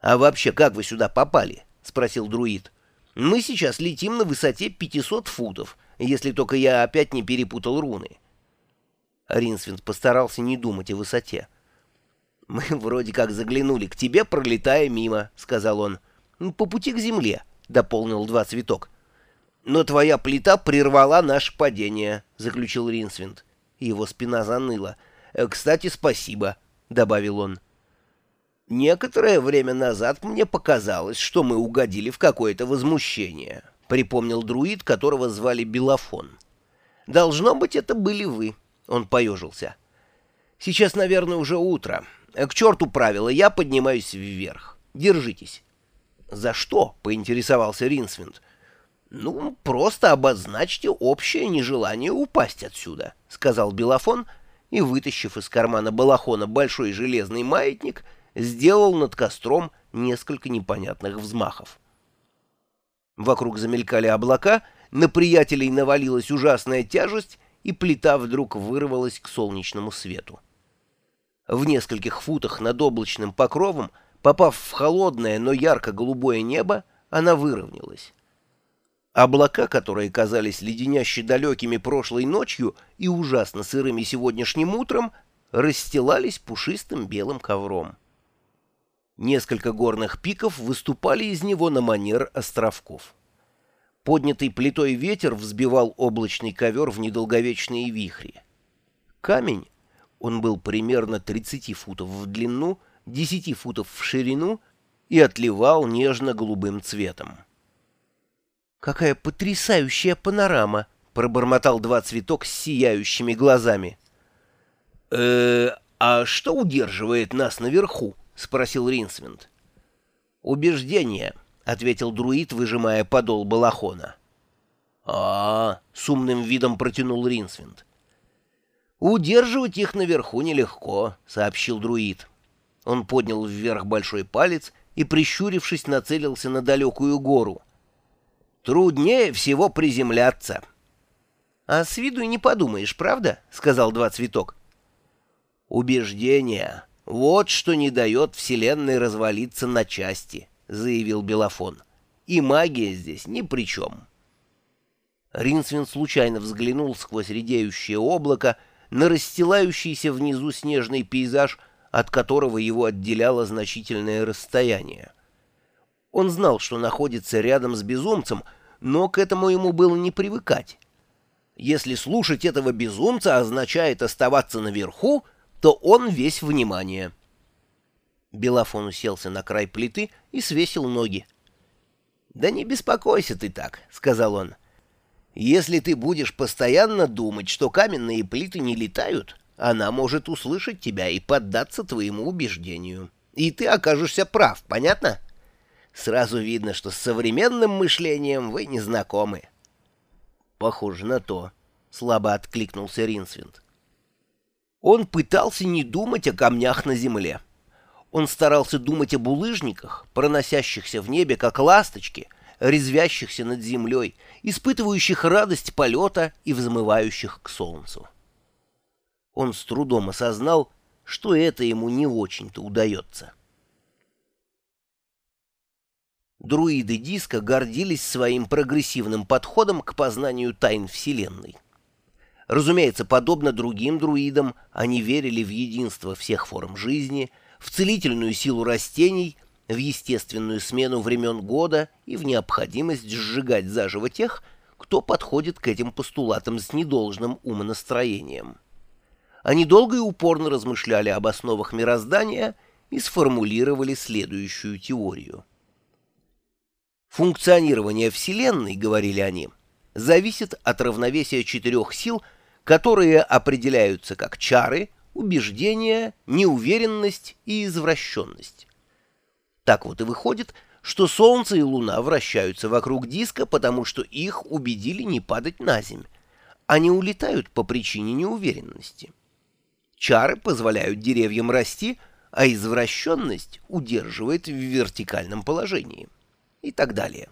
«А вообще, как вы сюда попали?» — спросил друид. «Мы сейчас летим на высоте 500 футов, если только я опять не перепутал руны». Ринсвинд постарался не думать о высоте. «Мы вроде как заглянули к тебе, пролетая мимо», — сказал он. «По пути к земле», — дополнил два цветок. «Но твоя плита прервала наше падение», — заключил Ринсвинд. Его спина заныла. «Кстати, спасибо», — добавил он. «Некоторое время назад мне показалось, что мы угодили в какое-то возмущение», — припомнил друид, которого звали Белофон. «Должно быть, это были вы», — он поежился. «Сейчас, наверное, уже утро. К черту правила, я поднимаюсь вверх. Держитесь». «За что?» — поинтересовался Ринсвинд. «Ну, просто обозначьте общее нежелание упасть отсюда», — сказал Белофон, и, вытащив из кармана балахона большой железный маятник, — сделал над костром несколько непонятных взмахов. Вокруг замелькали облака, на приятелей навалилась ужасная тяжесть, и плита вдруг вырвалась к солнечному свету. В нескольких футах над облачным покровом, попав в холодное, но ярко-голубое небо, она выровнялась. Облака, которые казались леденяще далекими прошлой ночью и ужасно сырыми сегодняшним утром, расстилались пушистым белым ковром. Несколько горных пиков выступали из него на манер островков. Поднятый плитой ветер взбивал облачный ковер в недолговечные вихри. Камень, он был примерно 30 футов в длину, 10 футов в ширину и отливал нежно-голубым цветом. «Какая потрясающая панорама!» — пробормотал два цветок с сияющими глазами. «Э, а что удерживает нас наверху?» — спросил Ринсвинд. «Убеждение», — ответил друид, выжимая подол балахона. а, -а, -а с умным видом протянул Ринсвинд. «Удерживать их наверху нелегко», — сообщил друид. Он поднял вверх большой палец и, прищурившись, нацелился на далекую гору. «Труднее всего приземляться». «А с виду не подумаешь, правда?» — сказал два цветок. «Убеждение», «Вот что не дает Вселенной развалиться на части», — заявил Белофон. «И магия здесь ни при чем». Ринсвин случайно взглянул сквозь редеющее облако на расстилающийся внизу снежный пейзаж, от которого его отделяло значительное расстояние. Он знал, что находится рядом с безумцем, но к этому ему было не привыкать. Если слушать этого безумца означает оставаться наверху, то он весь внимание. Белофон уселся на край плиты и свесил ноги. «Да не беспокойся ты так», — сказал он. «Если ты будешь постоянно думать, что каменные плиты не летают, она может услышать тебя и поддаться твоему убеждению. И ты окажешься прав, понятно? Сразу видно, что с современным мышлением вы не знакомы». «Похоже на то», — слабо откликнулся Ринсвинд. Он пытался не думать о камнях на земле. Он старался думать о булыжниках, проносящихся в небе, как ласточки, резвящихся над землей, испытывающих радость полета и взмывающих к солнцу. Он с трудом осознал, что это ему не очень-то удается. Друиды диска гордились своим прогрессивным подходом к познанию тайн Вселенной. Разумеется, подобно другим друидам, они верили в единство всех форм жизни, в целительную силу растений, в естественную смену времен года и в необходимость сжигать заживо тех, кто подходит к этим постулатам с недолжным умонастроением. Они долго и упорно размышляли об основах мироздания и сформулировали следующую теорию. Функционирование Вселенной, говорили они, зависит от равновесия четырех сил – которые определяются как чары, убеждения, неуверенность и извращенность. Так вот и выходит, что Солнце и Луна вращаются вокруг диска, потому что их убедили не падать на Землю. Они улетают по причине неуверенности. Чары позволяют деревьям расти, а извращенность удерживает в вертикальном положении. И так далее.